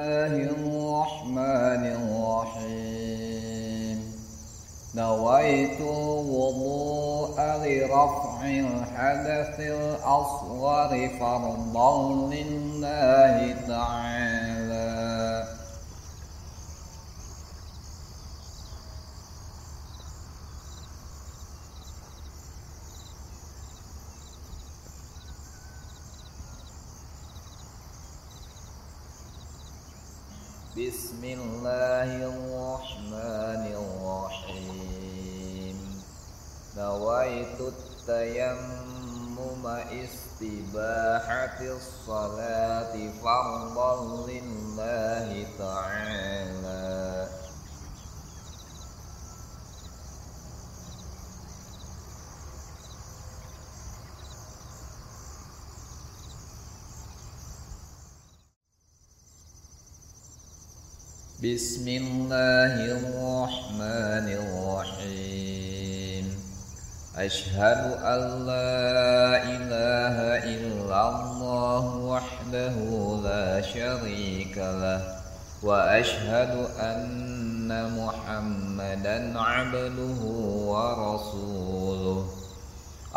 الله الرحمن الرحيم. نويت وضوء لرفع الحدث الأصغر فرضا لله تعالى. بسم الله الرحمن الرحيم. نويت التيمم استباحة الصلاة فرضا لله تعالى. بسم الله الرحمن الرحيم. أشهد أن لا إله إلا الله وحده لا شريك له وأشهد أن محمدا عبده ورسوله.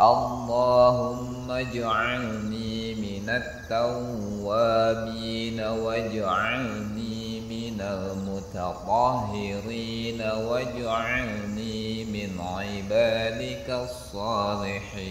اللهم اجعلني من التوابين واجعلني المتطهرين واجعلني من عبادك الصالحين.